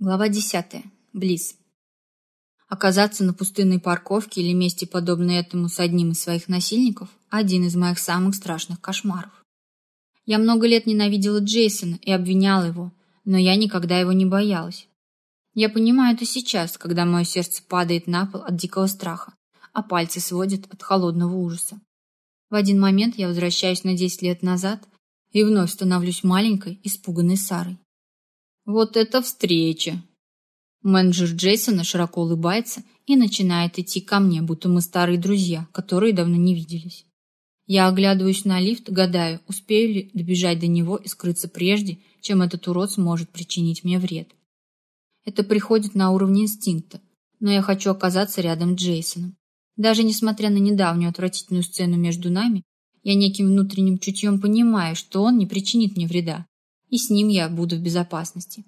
Глава 10. Близ. Оказаться на пустынной парковке или месте, подобной этому с одним из своих насильников, один из моих самых страшных кошмаров. Я много лет ненавидела Джейсона и обвиняла его, но я никогда его не боялась. Я понимаю это сейчас, когда мое сердце падает на пол от дикого страха, а пальцы сводят от холодного ужаса. В один момент я возвращаюсь на 10 лет назад и вновь становлюсь маленькой, испуганной Сарой. Вот это встреча! Менеджер Джейсона широко улыбается и начинает идти ко мне, будто мы старые друзья, которые давно не виделись. Я оглядываюсь на лифт, гадаю, успею ли добежать до него и скрыться прежде, чем этот урод сможет причинить мне вред. Это приходит на уровне инстинкта, но я хочу оказаться рядом с Джейсоном. Даже несмотря на недавнюю отвратительную сцену между нами, я неким внутренним чутьем понимаю, что он не причинит мне вреда, и с ним я буду в безопасности.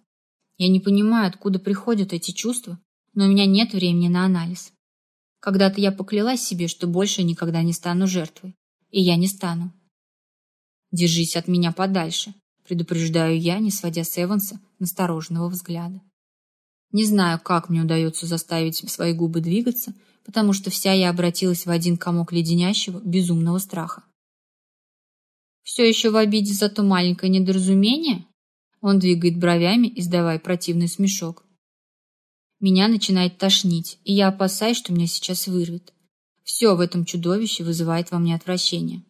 Я не понимаю, откуда приходят эти чувства, но у меня нет времени на анализ. Когда-то я поклялась себе, что больше никогда не стану жертвой. И я не стану. Держись от меня подальше, предупреждаю я, не сводя с Эванса настороженного взгляда. Не знаю, как мне удается заставить свои губы двигаться, потому что вся я обратилась в один комок леденящего, безумного страха. Все еще в обиде за то маленькое недоразумение? Он двигает бровями, издавая противный смешок. Меня начинает тошнить, и я опасаюсь, что меня сейчас вырвет. Все в этом чудовище вызывает во мне отвращение.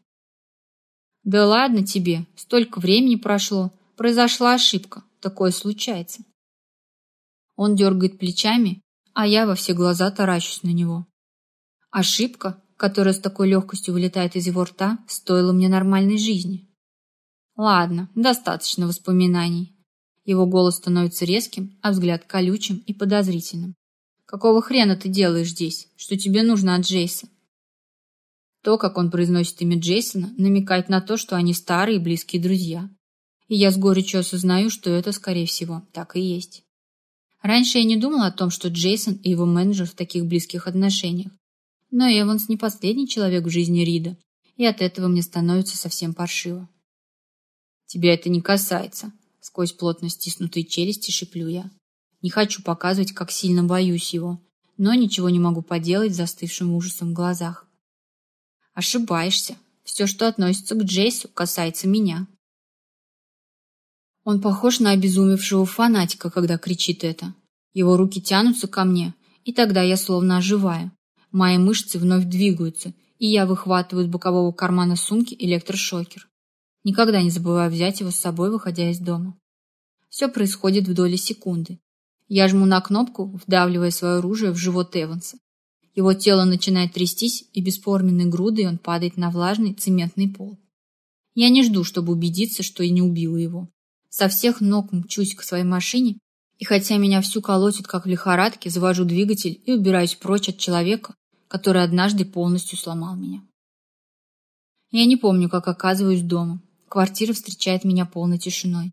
Да ладно тебе, столько времени прошло, произошла ошибка, такое случается. Он дергает плечами, а я во все глаза таращусь на него. Ошибка? Которая с такой легкостью вылетает из его рта, стоила мне нормальной жизни. Ладно, достаточно воспоминаний. Его голос становится резким, а взгляд колючим и подозрительным. Какого хрена ты делаешь здесь? Что тебе нужно от Джейса? То, как он произносит имя Джейсона, намекает на то, что они старые и близкие друзья. И я с горечью осознаю, что это, скорее всего, так и есть. Раньше я не думала о том, что Джейсон и его менеджер в таких близких отношениях. Но Эванс не последний человек в жизни Рида, и от этого мне становится совсем паршиво. «Тебя это не касается», — сквозь плотно стиснутые челюсти шиплю я. Не хочу показывать, как сильно боюсь его, но ничего не могу поделать с застывшим ужасом в глазах. Ошибаешься. Все, что относится к Джейсу, касается меня. Он похож на обезумевшего фанатика, когда кричит это. Его руки тянутся ко мне, и тогда я словно оживаю. Мои мышцы вновь двигаются, и я выхватываю из бокового кармана сумки электрошокер. Никогда не забываю взять его с собой, выходя из дома. Все происходит в доли секунды. Я жму на кнопку, вдавливая свое оружие в живот Эванса. Его тело начинает трястись, и бесформенной грудой он падает на влажный цементный пол. Я не жду, чтобы убедиться, что и не убила его. Со всех ног мчусь к своей машине, и хотя меня всю колотит, как в лихорадке, завожу двигатель и убираюсь прочь от человека, который однажды полностью сломал меня. Я не помню, как оказываюсь дома. Квартира встречает меня полной тишиной.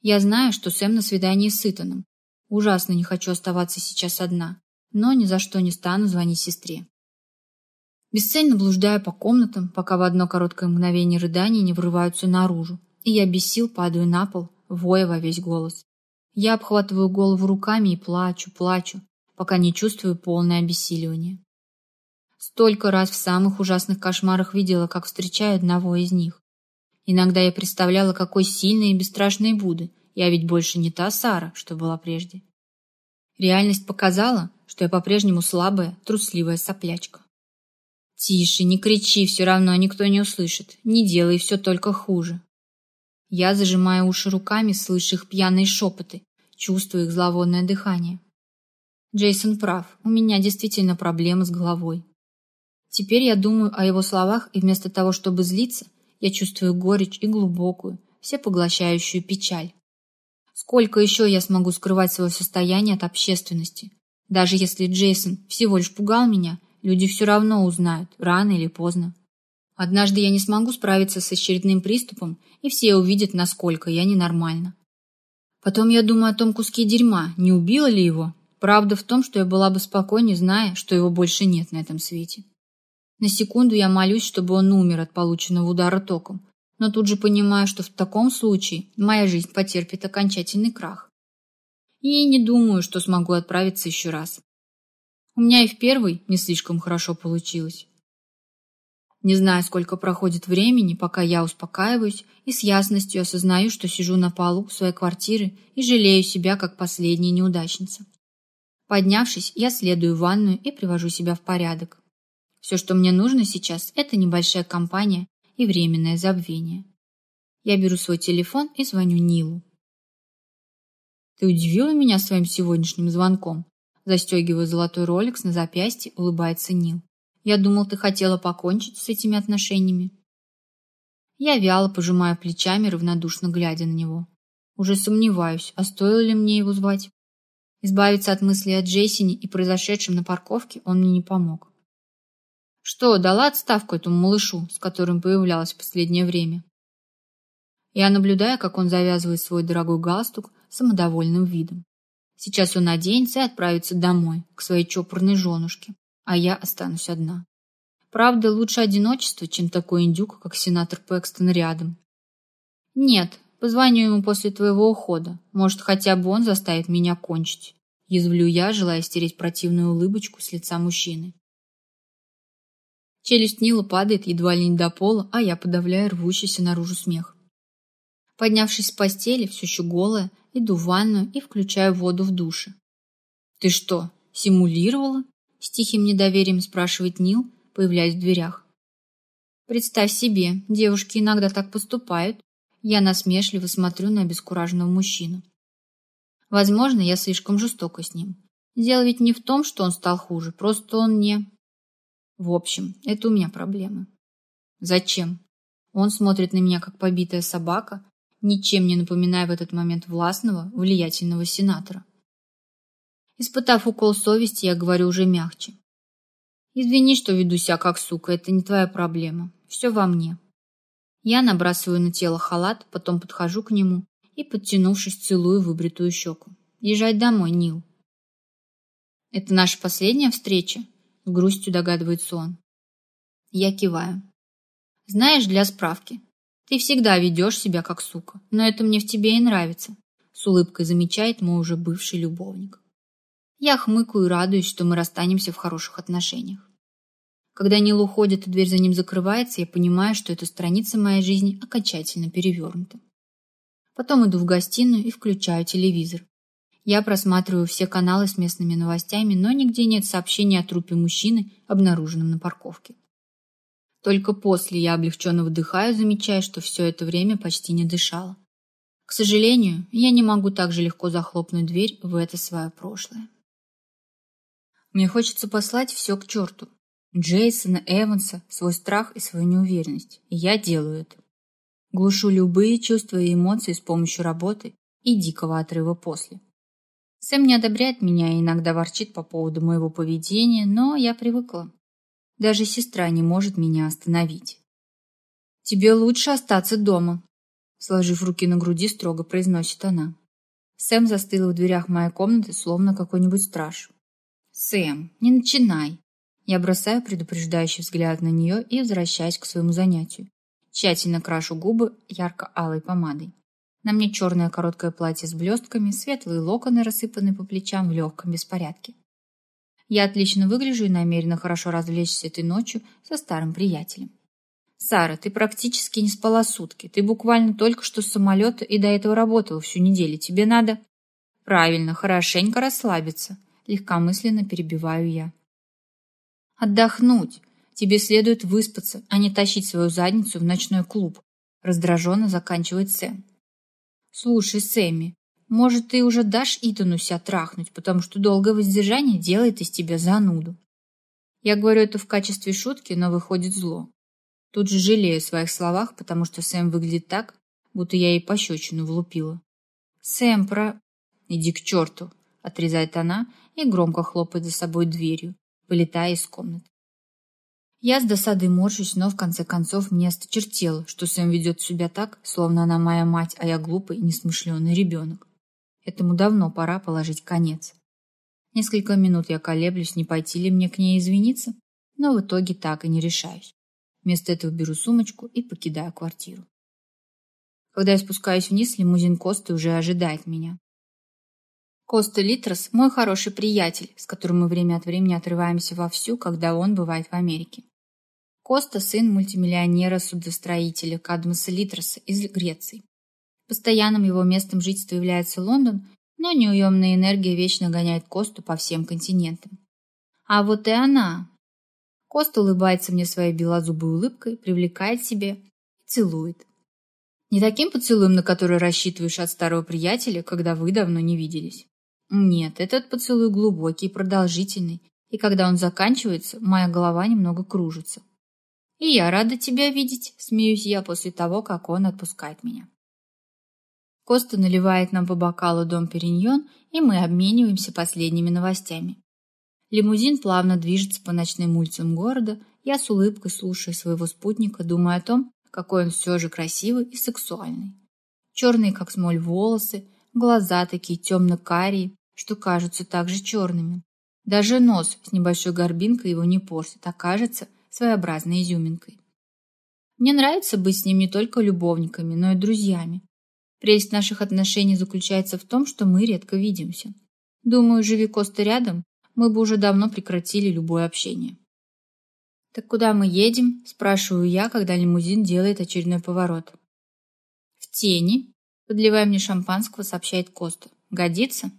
Я знаю, что Сэм на свидании с Итаном. Ужасно не хочу оставаться сейчас одна, но ни за что не стану звонить сестре. Бесцельно блуждаю по комнатам, пока в одно короткое мгновение рыдания не врываются наружу, и я без сил падаю на пол, воя во весь голос. Я обхватываю голову руками и плачу, плачу, пока не чувствую полное обессиливание. Столько раз в самых ужасных кошмарах видела, как встречаю одного из них. Иногда я представляла, какой сильной и бесстрашной буду. Я ведь больше не та Сара, что была прежде. Реальность показала, что я по-прежнему слабая, трусливая соплячка. «Тише, не кричи, все равно никто не услышит. Не делай все только хуже». Я зажимаю уши руками, слышу их пьяные шепоты, чувствую их зловонное дыхание. Джейсон прав, у меня действительно проблемы с головой. Теперь я думаю о его словах, и вместо того, чтобы злиться, я чувствую горечь и глубокую, всепоглощающую печаль. Сколько еще я смогу скрывать свое состояние от общественности? Даже если Джейсон всего лишь пугал меня, люди все равно узнают, рано или поздно. Однажды я не смогу справиться с очередным приступом, и все увидят, насколько я ненормальна. Потом я думаю о том куске дерьма, не убила ли его. Правда в том, что я была бы спокойнее, зная, что его больше нет на этом свете. На секунду я молюсь, чтобы он умер от полученного удара током, но тут же понимаю, что в таком случае моя жизнь потерпит окончательный крах. И не думаю, что смогу отправиться еще раз. У меня и в первый не слишком хорошо получилось. Не знаю, сколько проходит времени, пока я успокаиваюсь и с ясностью осознаю, что сижу на полу своей квартиры и жалею себя, как последняя неудачница. Поднявшись, я следую в ванную и привожу себя в порядок. Все, что мне нужно сейчас, это небольшая компания и временное забвение. Я беру свой телефон и звоню Нилу. «Ты удивила меня своим сегодняшним звонком?» Застегивая золотой роликс на запястье, улыбается Нил. Я думал, ты хотела покончить с этими отношениями. Я вяло пожимаю плечами, равнодушно глядя на него. Уже сомневаюсь, а стоило ли мне его звать? Избавиться от мыслей о Джейсине и произошедшем на парковке он мне не помог. Что, дала отставку этому малышу, с которым появлялась в последнее время? Я наблюдаю, как он завязывает свой дорогой галстук самодовольным видом. Сейчас он оденется и отправится домой, к своей чопорной женушке а я останусь одна. Правда, лучше одиночество, чем такой индюк, как сенатор Пэкстон рядом. Нет, позвоню ему после твоего ухода. Может, хотя бы он заставит меня кончить. Язвлю я, желая стереть противную улыбочку с лица мужчины. Челюсть Нила падает едва ли не до пола, а я подавляю рвущийся наружу смех. Поднявшись с постели, все еще голая, иду в ванную и включаю воду в душе. «Ты что, симулировала?» С тихим недоверием спрашивает Нил, появляясь в дверях. Представь себе, девушки иногда так поступают. Я насмешливо смотрю на обескураженного мужчину. Возможно, я слишком жестока с ним. Дело ведь не в том, что он стал хуже, просто он не... В общем, это у меня проблемы. Зачем? Он смотрит на меня, как побитая собака, ничем не напоминая в этот момент властного, влиятельного сенатора. Испытав укол совести, я говорю уже мягче. Извини, что веду себя как сука, это не твоя проблема. Все во мне. Я набрасываю на тело халат, потом подхожу к нему и, подтянувшись, целую выбритую щеку. Езжай домой, Нил. Это наша последняя встреча? С грустью догадывается он. Я киваю. Знаешь, для справки, ты всегда ведешь себя как сука, но это мне в тебе и нравится, с улыбкой замечает мой уже бывший любовник. Я хмыкаю и радуюсь, что мы расстанемся в хороших отношениях. Когда Нил уходит и дверь за ним закрывается, я понимаю, что эта страница моей жизни окончательно перевернута. Потом иду в гостиную и включаю телевизор. Я просматриваю все каналы с местными новостями, но нигде нет сообщения о трупе мужчины, обнаруженном на парковке. Только после я облегченно выдыхаю, замечая, что все это время почти не дышала. К сожалению, я не могу так же легко захлопнуть дверь в это свое прошлое. Мне хочется послать все к черту. Джейсона, Эванса, свой страх и свою неуверенность. И я делаю это. Глушу любые чувства и эмоции с помощью работы и дикого отрыва после. Сэм не одобряет меня и иногда ворчит по поводу моего поведения, но я привыкла. Даже сестра не может меня остановить. «Тебе лучше остаться дома», сложив руки на груди, строго произносит она. Сэм застыла в дверях моей комнаты, словно какой-нибудь страж. «Сэм, не начинай!» Я бросаю предупреждающий взгляд на нее и возвращаюсь к своему занятию. Тщательно крашу губы ярко-алой помадой. На мне черное короткое платье с блестками, светлые локоны рассыпаны по плечам в легком беспорядке. Я отлично выгляжу и намерена хорошо развлечься этой ночью со старым приятелем. «Сара, ты практически не спала сутки. Ты буквально только что с самолета и до этого работала всю неделю. Тебе надо...» «Правильно, хорошенько расслабиться», легкомысленно перебиваю я. Отдохнуть. Тебе следует выспаться, а не тащить свою задницу в ночной клуб. Раздраженно заканчивает Сэм. Слушай, Сэмми, может, ты уже дашь Итану себя трахнуть, потому что долгое воздержание делает из тебя зануду. Я говорю это в качестве шутки, но выходит зло. Тут же жалею о своих словах, потому что Сэм выглядит так, будто я ей пощечину влупила. Сэм, про... Иди к черту, отрезает она и громко хлопает за собой дверью, вылетая из комнаты. Я с досадой морщусь, но в конце концов мне осточертело, что Сэм ведет себя так, словно она моя мать, а я глупый, несмышленый ребенок. Этому давно пора положить конец. Несколько минут я колеблюсь, не пойти ли мне к ней извиниться, но в итоге так и не решаюсь. Вместо этого беру сумочку и покидаю квартиру. Когда я спускаюсь вниз, лимузин Косты уже ожидает меня Коста Литрос – мой хороший приятель, с которым мы время от времени отрываемся вовсю, когда он бывает в Америке. Коста – сын мультимиллионера-судостроителя Кадмаса Литроса из Греции. Постоянным его местом жительства является Лондон, но неуемная энергия вечно гоняет Косту по всем континентам. А вот и она. Коста улыбается мне своей белозубой улыбкой, привлекает себе и целует. Не таким поцелуем, на который рассчитываешь от старого приятеля, когда вы давно не виделись. Нет, этот поцелуй глубокий и продолжительный, и когда он заканчивается, моя голова немного кружится. И я рада тебя видеть, смеюсь я после того, как он отпускает меня. Коста наливает нам по бокалу дом Периньон, и мы обмениваемся последними новостями. Лимузин плавно движется по ночным улицам города, я с улыбкой слушаю своего спутника, думая о том, какой он все же красивый и сексуальный. Черные, как смоль, волосы, глаза такие темно-карие, что кажутся также черными. Даже нос с небольшой горбинкой его не портит, а кажется своеобразной изюминкой. Мне нравится быть с ним не только любовниками, но и друзьями. Прелесть наших отношений заключается в том, что мы редко видимся. Думаю, живи Коста рядом, мы бы уже давно прекратили любое общение. «Так куда мы едем?» – спрашиваю я, когда лимузин делает очередной поворот. «В тени», – подливая мне шампанского, сообщает Коста. «Годится?»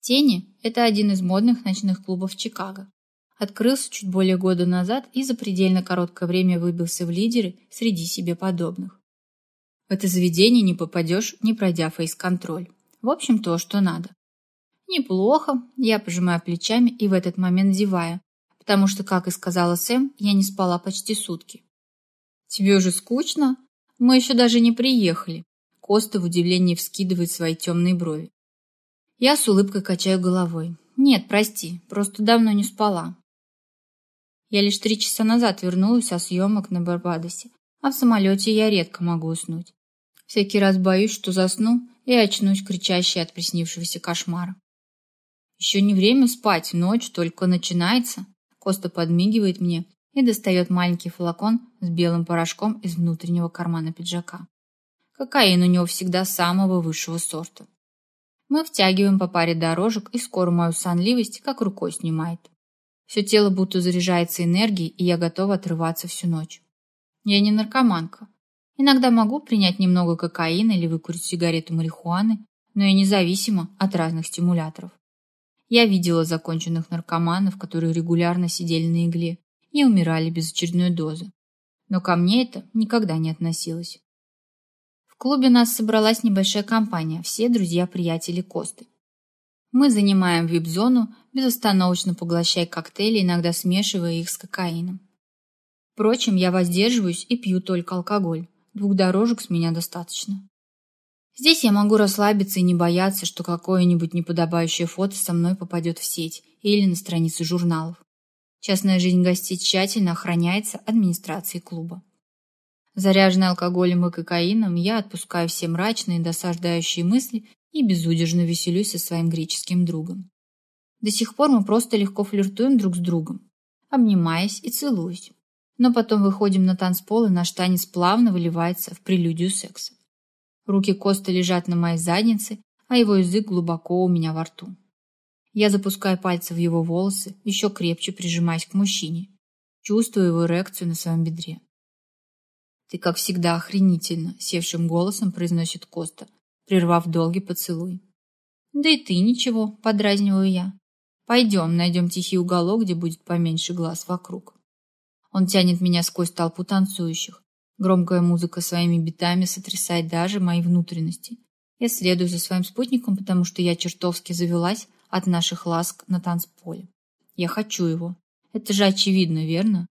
«Тени» – это один из модных ночных клубов Чикаго. Открылся чуть более года назад и за предельно короткое время выбился в лидеры среди себе подобных. В это заведение не попадешь, не пройдя фейс-контроль. В общем, то, что надо. Неплохо, я пожимаю плечами и в этот момент зеваю, потому что, как и сказала Сэм, я не спала почти сутки. Тебе уже скучно? Мы еще даже не приехали. Коста в удивлении вскидывает свои темные брови. Я с улыбкой качаю головой. Нет, прости, просто давно не спала. Я лишь три часа назад вернулась со съемок на Барбадосе, а в самолете я редко могу уснуть. Всякий раз боюсь, что засну и очнусь кричащей от приснившегося кошмара. Еще не время спать, ночь только начинается. Коста подмигивает мне и достает маленький флакон с белым порошком из внутреннего кармана пиджака. Кокаин у него всегда самого высшего сорта. Мы втягиваем по паре дорожек, и скоро мою сонливость как рукой снимает. Все тело будто заряжается энергией, и я готова отрываться всю ночь. Я не наркоманка. Иногда могу принять немного кокаина или выкурить сигарету марихуаны, но я независима от разных стимуляторов. Я видела законченных наркоманов, которые регулярно сидели на игле и умирали без очередной дозы. Но ко мне это никогда не относилось клубе у нас собралась небольшая компания, все друзья-приятели Косты. Мы занимаем вип-зону, безостановочно поглощая коктейли, иногда смешивая их с кокаином. Впрочем, я воздерживаюсь и пью только алкоголь. Двух дорожек с меня достаточно. Здесь я могу расслабиться и не бояться, что какое-нибудь неподобающее фото со мной попадет в сеть или на страницы журналов. Частная жизнь гостей тщательно охраняется администрацией клуба. Заряженный алкоголем и кокаином, я отпускаю все мрачные, досаждающие мысли и безудержно веселюсь со своим греческим другом. До сих пор мы просто легко флиртуем друг с другом, обнимаясь и целуясь. Но потом выходим на танцпол, и наш танец плавно выливается в прелюдию секса. Руки Коста лежат на моей заднице, а его язык глубоко у меня во рту. Я запускаю пальцы в его волосы, еще крепче прижимаясь к мужчине. Чувствую его эрекцию на своем бедре. «Ты, как всегда, охренительно», — севшим голосом произносит Коста, прервав долгий поцелуй. «Да и ты ничего», — подразниваю я. «Пойдем, найдем тихий уголок, где будет поменьше глаз вокруг». Он тянет меня сквозь толпу танцующих. Громкая музыка своими битами сотрясает даже мои внутренности. Я следую за своим спутником, потому что я чертовски завелась от наших ласк на танцполе. Я хочу его. Это же очевидно, верно?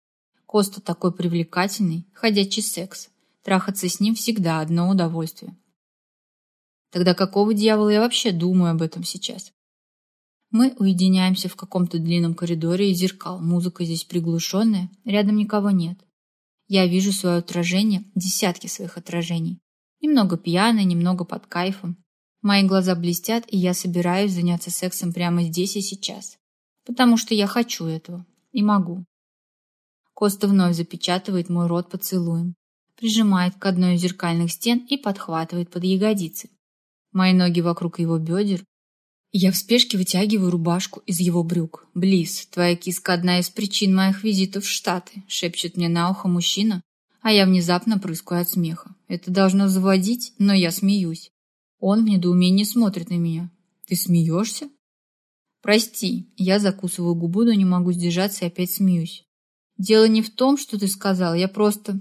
Коста такой привлекательный, ходячий секс. Трахаться с ним всегда одно удовольствие. Тогда какого дьявола я вообще думаю об этом сейчас? Мы уединяемся в каком-то длинном коридоре из зеркал. Музыка здесь приглушенная, рядом никого нет. Я вижу свое отражение, десятки своих отражений. Немного пьяной, немного под кайфом. Мои глаза блестят, и я собираюсь заняться сексом прямо здесь и сейчас. Потому что я хочу этого. И могу. Коста вновь запечатывает мой рот поцелуем, прижимает к одной из зеркальных стен и подхватывает под ягодицы. Мои ноги вокруг его бедер. Я в спешке вытягиваю рубашку из его брюк. «Близ, твоя киска одна из причин моих визитов в Штаты», шепчет мне на ухо мужчина, а я внезапно прыскаю от смеха. Это должно заводить, но я смеюсь. Он в недоумении смотрит на меня. «Ты смеешься?» «Прости», я закусываю губу, но не могу сдержаться и опять смеюсь. «Дело не в том, что ты сказал, я просто...»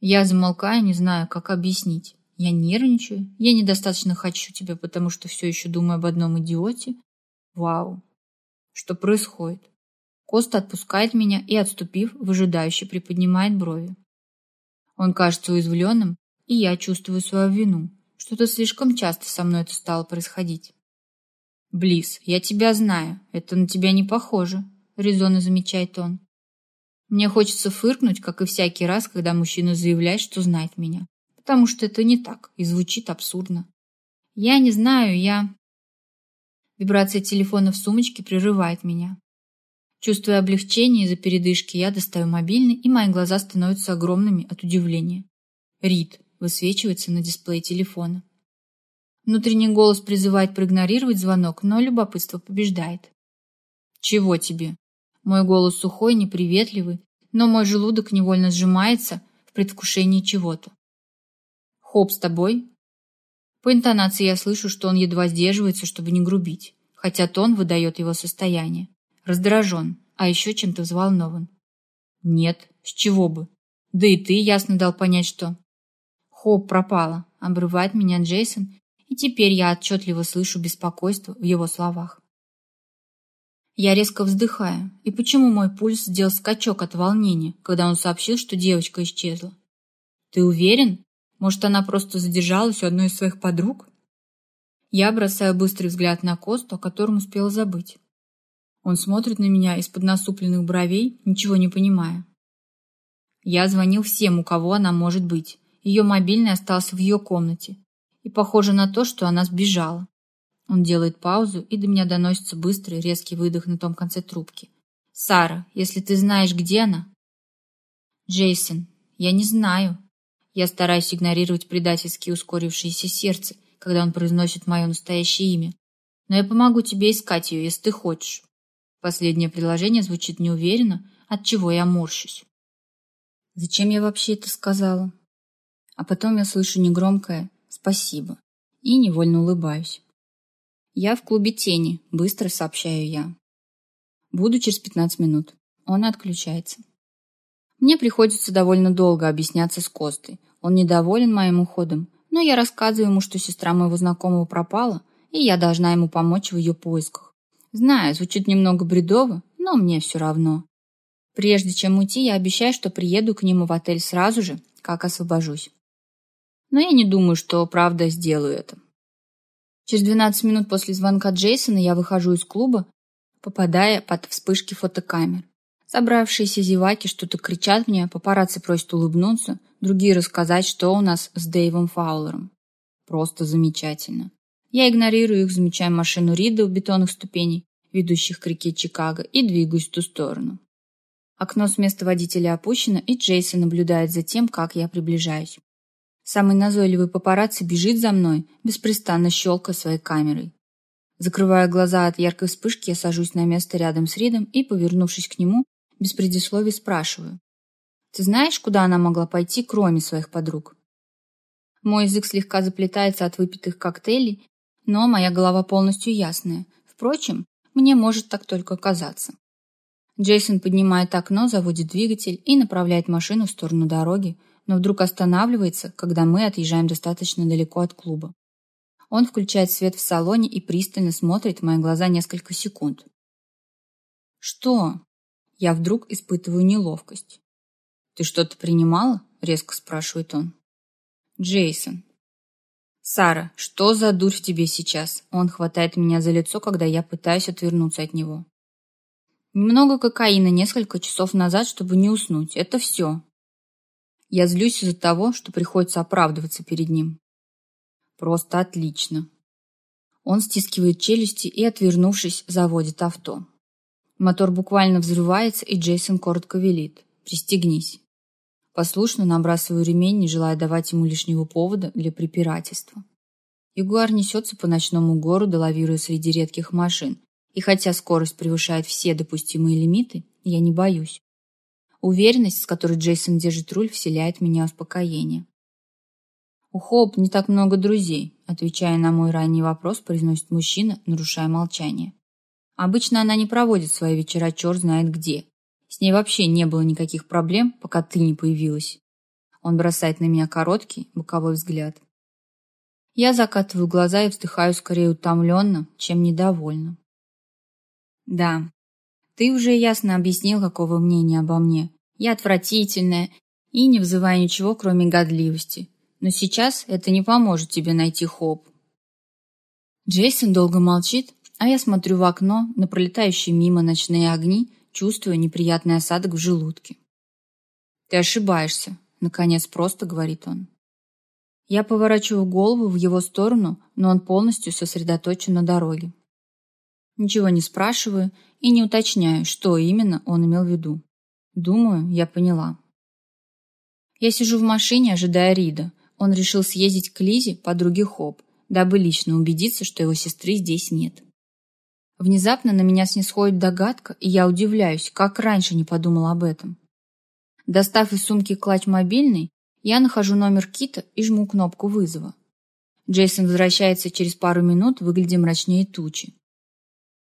Я замолкаю, не знаю, как объяснить. Я нервничаю, я недостаточно хочу тебя, потому что все еще думаю об одном идиоте. Вау. Что происходит? Коста отпускает меня и, отступив, выжидающе приподнимает брови. Он кажется уязвленным, и я чувствую свою вину. Что-то слишком часто со мной это стало происходить. Близ, я тебя знаю, это на тебя не похоже, резонно замечает он. Мне хочется фыркнуть, как и всякий раз, когда мужчина заявляет, что знает меня потому что это не так и звучит абсурдно. Я не знаю, я... Вибрация телефона в сумочке прерывает меня. Чувствуя облегчение из-за передышки, я достаю мобильный, и мои глаза становятся огромными от удивления. Рид высвечивается на дисплее телефона. Внутренний голос призывает проигнорировать звонок, но любопытство побеждает. «Чего тебе?» Мой голос сухой, неприветливый, но мой желудок невольно сжимается в предвкушении чего-то. Хоп с тобой?» По интонации я слышу, что он едва сдерживается, чтобы не грубить, хотя тон выдает его состояние. Раздражен, а еще чем-то взволнован. «Нет, с чего бы? Да и ты ясно дал понять, что...» Хоп пропала, обрывает меня Джейсон, и теперь я отчетливо слышу беспокойство в его словах. Я резко вздыхаю. И почему мой пульс сделал скачок от волнения, когда он сообщил, что девочка исчезла? «Ты уверен?» Может, она просто задержалась у одной из своих подруг? Я бросаю быстрый взгляд на Косту, о котором успела забыть. Он смотрит на меня из-под насупленных бровей, ничего не понимая. Я звонил всем, у кого она может быть. Ее мобильный остался в ее комнате. И похоже на то, что она сбежала. Он делает паузу, и до меня доносится быстрый, резкий выдох на том конце трубки. «Сара, если ты знаешь, где она...» «Джейсон, я не знаю», я стараюсь игнорировать предательски ускорившееся сердце, когда он произносит мое настоящее имя. Но я помогу тебе искать ее, если ты хочешь. Последнее предложение звучит неуверенно, от чего я морщусь. Зачем я вообще это сказала? А потом я слышу негромкое «спасибо» и невольно улыбаюсь. Я в клубе тени, быстро сообщаю я. Буду через 15 минут. Он отключается. Мне приходится довольно долго объясняться с Костой, он недоволен моим уходом, но я рассказываю ему, что сестра моего знакомого пропала, и я должна ему помочь в ее поисках. Знаю, звучит немного бредово, но мне все равно. Прежде чем уйти, я обещаю, что приеду к нему в отель сразу же, как освобожусь. Но я не думаю, что правда сделаю это. Через 12 минут после звонка Джейсона я выхожу из клуба, попадая под вспышки фотокамер. Собравшиеся зеваки что-то кричат мне, папарацци просят улыбнуться, другие рассказать, что у нас с Дэйвом Фаулером. Просто замечательно. Я игнорирую их, замечая машину Рида у бетонных ступеней, ведущих к реке Чикаго, и двигаюсь в ту сторону. Окно с места водителя опущено, и Джейсон наблюдает за тем, как я приближаюсь. Самый назойливый папарацци бежит за мной, беспрестанно щелкая своей камерой. Закрывая глаза от яркой вспышки, я сажусь на место рядом с Ридом и, повернувшись к нему, без предисловий спрашиваю. Ты знаешь, куда она могла пойти, кроме своих подруг? Мой язык слегка заплетается от выпитых коктейлей, но моя голова полностью ясная. Впрочем, мне может так только казаться. Джейсон поднимает окно, заводит двигатель и направляет машину в сторону дороги, но вдруг останавливается, когда мы отъезжаем достаточно далеко от клуба. Он включает свет в салоне и пристально смотрит в мои глаза несколько секунд. «Что?» Я вдруг испытываю неловкость. «Ты что-то принимала?» — резко спрашивает он. «Джейсон». «Сара, что за дурь в тебе сейчас?» Он хватает меня за лицо, когда я пытаюсь отвернуться от него. Немного кокаина несколько часов назад, чтобы не уснуть. Это все. Я злюсь из-за того, что приходится оправдываться перед ним. Просто отлично. Он стискивает челюсти и, отвернувшись, заводит авто. Мотор буквально взрывается, и Джейсон коротко велит. «Пристегнись». Послушно набрасываю ремень, не желая давать ему лишнего повода для препирательства. Ягуар несется по ночному городу, лавируя среди редких машин. И хотя скорость превышает все допустимые лимиты, я не боюсь. Уверенность, с которой Джейсон держит руль, вселяет в меня успокоение. «У Хоуп не так много друзей», отвечая на мой ранний вопрос, произносит мужчина, нарушая молчание. Обычно она не проводит свои вечера черт знает где. С ней вообще не было никаких проблем, пока ты не появилась. Он бросает на меня короткий, боковой взгляд. Я закатываю глаза и вздыхаю скорее утомленно, чем недовольно. Да, ты уже ясно объяснил, какого мнения обо мне. Я отвратительная и не вызываю ничего, кроме годливости. Но сейчас это не поможет тебе найти Хоп. Джейсон долго молчит, а я смотрю в окно на пролетающие мимо ночные огни, чувствуя неприятный осадок в желудке. «Ты ошибаешься», — наконец просто говорит он. Я поворачиваю голову в его сторону, но он полностью сосредоточен на дороге. Ничего не спрашиваю и не уточняю, что именно он имел в виду. Думаю, я поняла. Я сижу в машине, ожидая Рида. Он решил съездить к Лизе, подруге Хоп, дабы лично убедиться, что его сестры здесь нет. Внезапно на меня снисходит догадка, и я удивляюсь, как раньше не подумала об этом. Достав из сумки клатч мобильный, я нахожу номер Кита и жму кнопку вызова. Джейсон возвращается через пару минут, выглядя мрачнее тучи.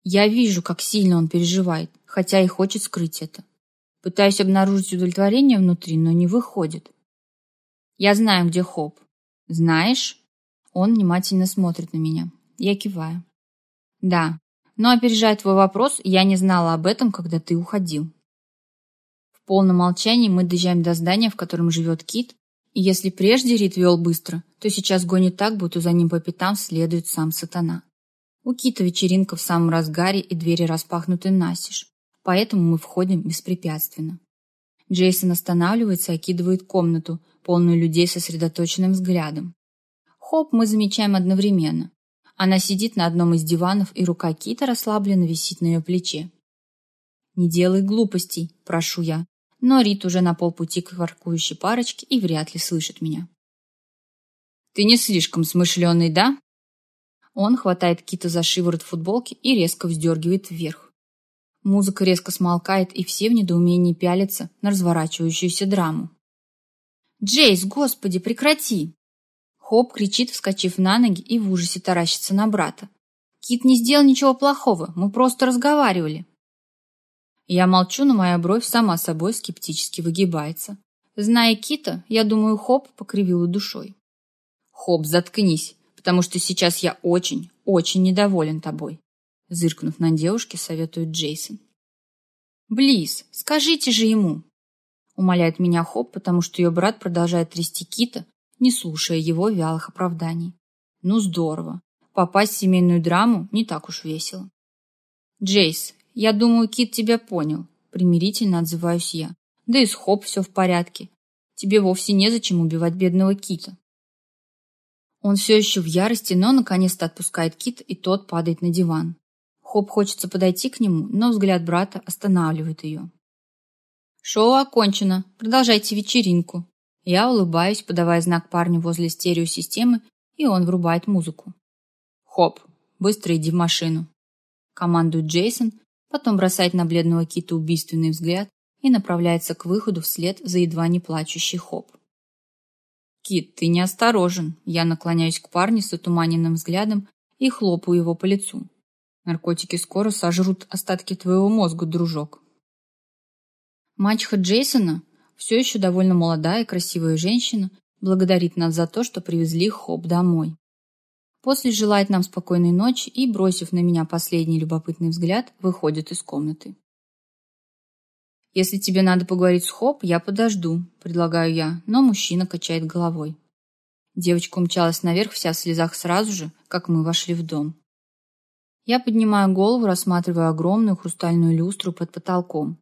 Я вижу, как сильно он переживает, хотя и хочет скрыть это. Пытаюсь обнаружить удовлетворение внутри, но не выходит. Я знаю, где Хоп. Знаешь? Он внимательно смотрит на меня. Я киваю. Да, но опережая твой вопрос, я не знала об этом, когда ты уходил. В полном молчании мы доезжаем до здания, в котором живет Кит, и если прежде Рид вел быстро, то сейчас гонит так, будто за ним по пятам следует сам сатана. У Кита вечеринка в самом разгаре и двери распахнуты настежь, поэтому мы входим беспрепятственно. Джейсон останавливается и окидывает комнату, полную людей сосредоточенным взглядом. Хоп мы замечаем одновременно. Она сидит на одном из диванов, и рука Кита расслабленно висит на ее плече. «Не делай глупостей», – прошу я, но Рит уже на полпути к воркующей парочке и вряд ли слышит меня. «Ты не слишком смышленый, да?» Он хватает Кита за шиворот футболки и резко вздергивает вверх. Музыка резко смолкает, и все в недоумении пялятся на разворачивающуюся драму. «Джейс, господи, прекрати!» Хоп кричит, вскочив на ноги и в ужасе таращится на брата. «Кит не сделал ничего плохого, мы просто разговаривали». Я молчу, но моя бровь сама собой скептически выгибается. Зная Кита, я думаю, Хоп покривила душой. «Хоп, заткнись, потому что сейчас я очень, очень недоволен тобой», зыркнув на девушку, советует Джейсон. «Близ, скажите же ему!» Умоляет меня Хоп, потому что ее брат продолжает трясти Кита, не слушая его вялых оправданий. Ну здорово. Попасть в семейную драму не так уж весело. Джейс, я думаю, Кит тебя понял. Примирительно отзываюсь я. Да и с Хоп все в порядке. Тебе вовсе незачем убивать бедного Кита. Он все еще в ярости, но наконец-то отпускает Кита, и тот падает на диван. Хоп хочется подойти к нему, но взгляд брата останавливает ее. «Шоу окончено. Продолжайте вечеринку», я улыбаюсь, подавая знак парню возле стереосистемы, и он врубает музыку. «Хоп, быстро иди в машину!» Командует Джейсон, потом бросает на бледного Кита убийственный взгляд и направляется к выходу вслед за едва не плачущий Хоп. «Кит, ты неосторожен!» Я наклоняюсь к парню с отуманенным взглядом и хлопаю его по лицу. «Наркотики скоро сожрут остатки твоего мозга, дружок!» Мачеха Джейсона все еще довольно молодая и красивая женщина, благодарит нас за то, что привезли Хоп домой. После желает нам спокойной ночи и, бросив на меня последний любопытный взгляд, выходит из комнаты. «Если тебе надо поговорить с Хоп, я подожду», — предлагаю я, но мужчина качает головой. Девочка умчалась наверх вся в слезах сразу же, как мы вошли в дом. Я поднимаю голову, рассматривая огромную хрустальную люстру под потолком.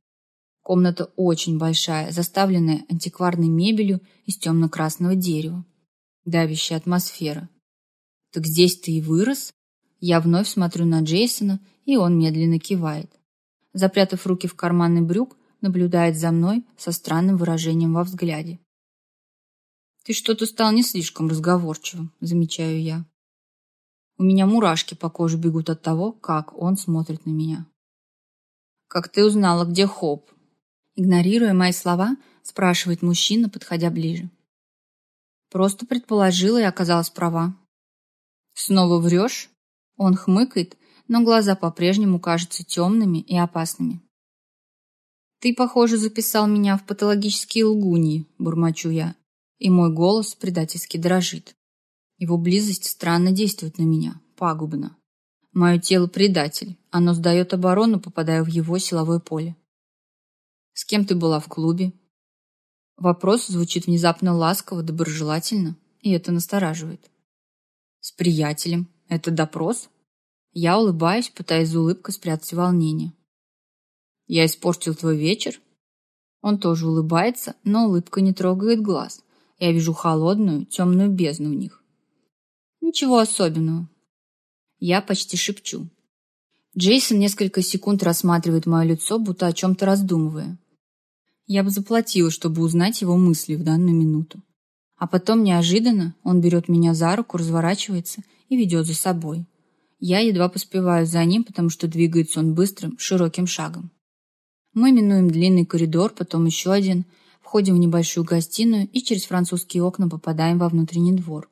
Комната очень большая, заставленная антикварной мебелью из темно-красного дерева. Давящая атмосфера. Так здесь ты и вырос? Я вновь смотрю на Джейсона, и он медленно кивает. Запрятав руки в карманы брюк, наблюдает за мной со странным выражением во взгляде. «Ты что-то стал не слишком разговорчивым», — замечаю я. У меня мурашки по коже бегут от того, как он смотрит на меня. «Как ты узнала, где Хоп?» Игнорируя мои слова, спрашивает мужчина, подходя ближе. Просто предположила и оказалась права. «Снова врешь?» Он хмыкает, но глаза по-прежнему кажутся темными и опасными. «Ты, похоже, записал меня в патологические лгуньи», – бормочу я, и мой голос предательски дрожит. Его близость странно действует на меня, пагубно. Мое тело предатель, оно сдает оборону, попадая в его силовое поле. С кем ты была в клубе? Вопрос звучит внезапно ласково, доброжелательно, и это настораживает. С приятелем. Это допрос? Я улыбаюсь, пытаясь за улыбкой спрятать волнение. Я испортил твой вечер? Он тоже улыбается, но улыбка не трогает глаз. Я вижу холодную, темную бездну в них. Ничего особенного. Я почти шепчу. Джейсон несколько секунд рассматривает мое лицо, будто о чем-то раздумывая. Я бы заплатила, чтобы узнать его мысли в данную минуту. А потом неожиданно он берет меня за руку, разворачивается и ведет за собой. Я едва поспеваю за ним, потому что двигается он быстрым, широким шагом. Мы минуем длинный коридор, потом еще один, входим в небольшую гостиную и через французские окна попадаем во внутренний двор.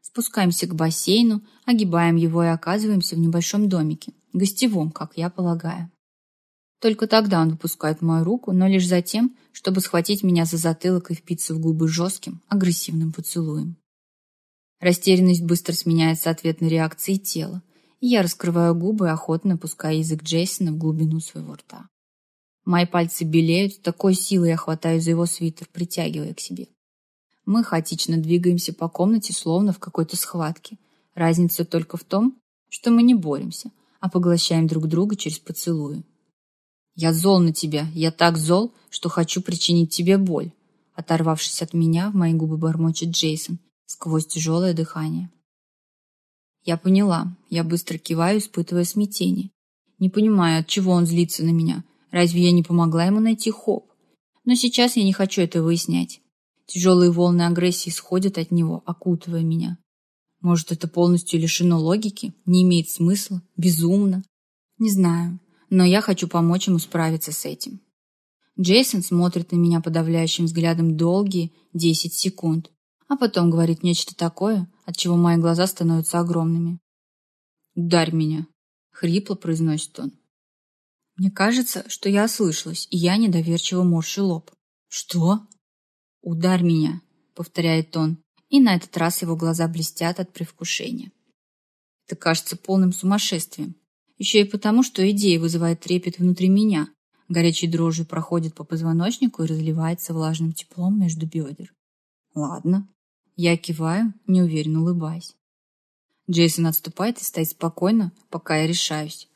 Спускаемся к бассейну, огибаем его и оказываемся в небольшом домике, гостевом, как я полагаю. Только тогда он выпускает мою руку, но лишь за тем, чтобы схватить меня за затылок и впиться в губы жестким, агрессивным поцелуем. Растерянность быстро сменяется ответной реакцией тела, и я раскрываю губы, охотно пуская язык Джейсона в глубину своего рта. Мои пальцы белеют, такой силой я хватаю за его свитер, притягивая к себе. Мы хаотично двигаемся по комнате, словно в какой-то схватке. Разница только в том, что мы не боремся, а поглощаем друг друга через поцелуи. «Я зол на тебя, я так зол, что хочу причинить тебе боль», оторвавшись от меня, в мои губы бормочет Джейсон сквозь тяжелое дыхание. Я поняла, я быстро киваю, испытывая смятение. Не понимаю, от чего он злится на меня. Разве я не помогла ему найти хоп? Но сейчас я не хочу это выяснять. Тяжелые волны агрессии сходят от него, окутывая меня. Может, это полностью лишено логики, не имеет смысла, безумно? Не знаю но я хочу помочь ему справиться с этим. Джейсон смотрит на меня подавляющим взглядом долгие 10 секунд, а потом говорит нечто такое, от чего мои глаза становятся огромными. «Ударь меня!» — хрипло произносит он. Мне кажется, что я ослышалась, и я недоверчиво морщу лоб. «Что?» «Ударь меня!» — повторяет он, и на этот раз его глаза блестят от привкушения. Это кажется полным сумасшествием. Еще и потому, что идея вызывает трепет внутри меня. Горячей дрожью проходит по позвоночнику и разливается влажным теплом между бедер. Ладно. Я киваю, неуверенно улыбаясь. Джейсон отступает и стоит спокойно, пока я решаюсь.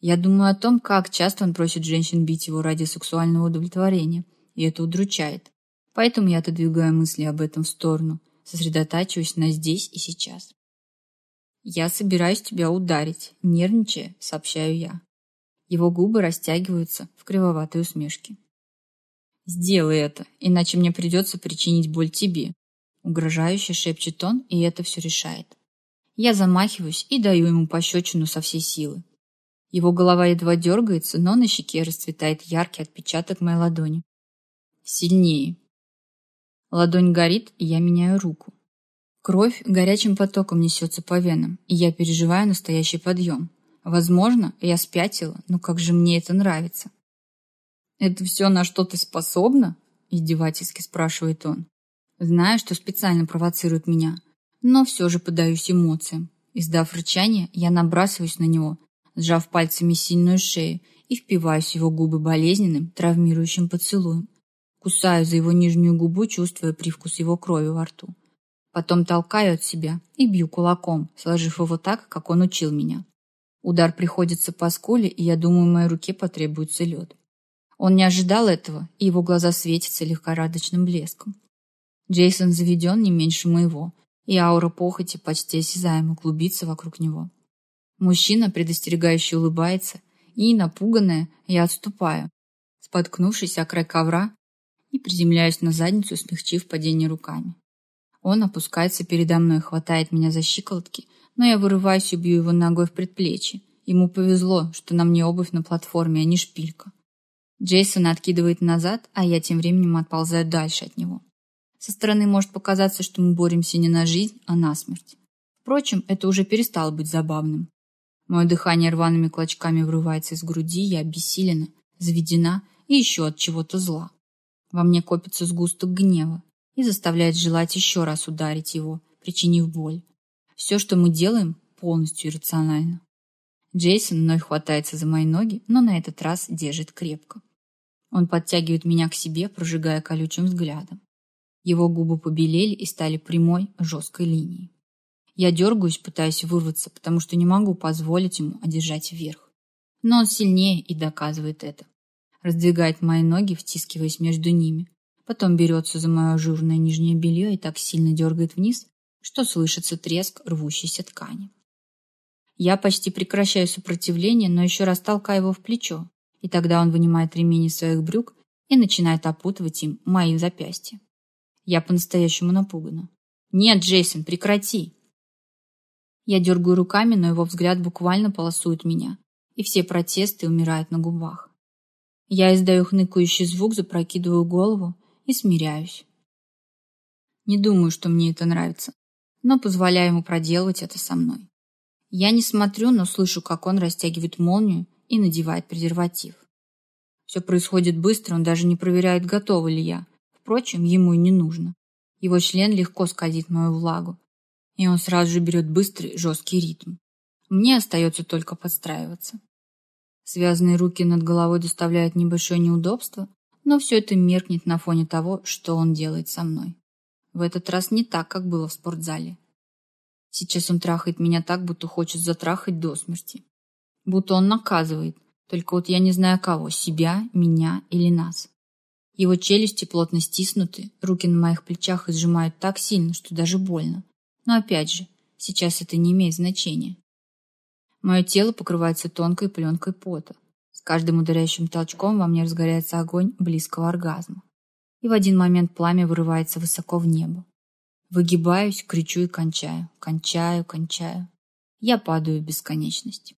Я думаю о том, как часто он просит женщин бить его ради сексуального удовлетворения, и это удручает. Поэтому я отодвигаю мысли об этом в сторону, сосредотачиваясь на здесь и сейчас. «Я собираюсь тебя ударить», — нервничая, сообщаю я. Его губы растягиваются в кривоватой усмешке. «Сделай это, иначе мне придется причинить боль тебе», — угрожающе шепчет он, и это все решает. Я замахиваюсь и даю ему пощечину со всей силы. Его голова едва дергается, но на щеке расцветает яркий отпечаток моей ладони. Сильнее. Ладонь горит, и я меняю руку. Кровь горячим потоком несется по венам, и я переживаю настоящий подъем. Возможно, я спятила, но как же мне это нравится. «Это все, на что ты способна?» – издевательски спрашивает он. Знаю, что специально провоцирует меня, но все же подаюсь эмоциям. Издав рычание, я набрасываюсь на него, сжав пальцами сильную шею и впиваюсь в его губы болезненным, травмирующим поцелуем. Кусаю за его нижнюю губу, чувствуя привкус его крови во рту. Потом толкаю от себя и бью кулаком, сложив его так, как он учил меня. Удар приходится по скуле, и я думаю, моей руке потребуется лед. Он не ожидал этого, и его глаза светятся легкорадочным блеском. Джейсон заведен не меньше моего, и аура похоти почти осязаемо клубится вокруг него. Мужчина предостерегающе улыбается, и, напуганная, я отступаю, споткнувшись о край ковра и приземляюсь на задницу, смягчив падение руками. Он опускается передо мной, хватает меня за щиколотки, но я вырываюсь и бью его ногой в предплечье. Ему повезло, что на мне обувь на платформе, а не шпилька. Джейсон откидывает назад, а я тем временем отползаю дальше от него. Со стороны может показаться, что мы боремся не на жизнь, а на смерть. Впрочем, это уже перестало быть забавным. Мое дыхание рваными клочками врывается из груди, я обессилена, заведена и еще от чего-то зла. Во мне копится сгусток гнева и заставляет желать еще раз ударить его, причинив боль. Все, что мы делаем, полностью иррационально. Джейсон вновь хватается за мои ноги, но на этот раз держит крепко. Он подтягивает меня к себе, прожигая колючим взглядом. Его губы побелели и стали прямой, жесткой линией. Я дергаюсь, пытаясь вырваться, потому что не могу позволить ему одержать вверх. Но он сильнее и доказывает это. Раздвигает мои ноги, втискиваясь между ними. Потом берется за мое ажурное нижнее белье и так сильно дергает вниз, что слышится треск рвущейся ткани. Я почти прекращаю сопротивление, но еще раз толкаю его в плечо, и тогда он вынимает ремень из своих брюк и начинает опутывать им мои запястья. Я по-настоящему напугана. «Нет, Джейсон, прекрати!» Я дергаю руками, но его взгляд буквально полосует меня, и все протесты умирают на губах. Я издаю хныкающий звук, запрокидываю голову и смиряюсь. Не думаю, что мне это нравится, но позволяю ему проделывать это со мной. Я не смотрю, но слышу, как он растягивает молнию и надевает презерватив. Все происходит быстро, он даже не проверяет, готова ли я, Впрочем, ему и не нужно. Его член легко скользит мою влагу, и он сразу же берет быстрый, жесткий ритм. Мне остается только подстраиваться. Связанные руки над головой доставляют небольшое неудобство, но все это меркнет на фоне того, что он делает со мной. В этот раз не так, как было в спортзале. Сейчас он трахает меня так, будто хочет затрахать до смерти. Будто он наказывает, только вот я не знаю кого, себя, меня или нас. Его челюсти плотно стиснуты, руки на моих плечах сжимают так сильно, что даже больно. Но опять же, сейчас это не имеет значения. Мое тело покрывается тонкой пленкой пота. С каждым ударяющим толчком во мне разгоряется огонь близкого оргазма. И в один момент пламя вырывается высоко в небо. Выгибаюсь, кричу и кончаю. Кончаю, кончаю. Я падаю в бесконечность.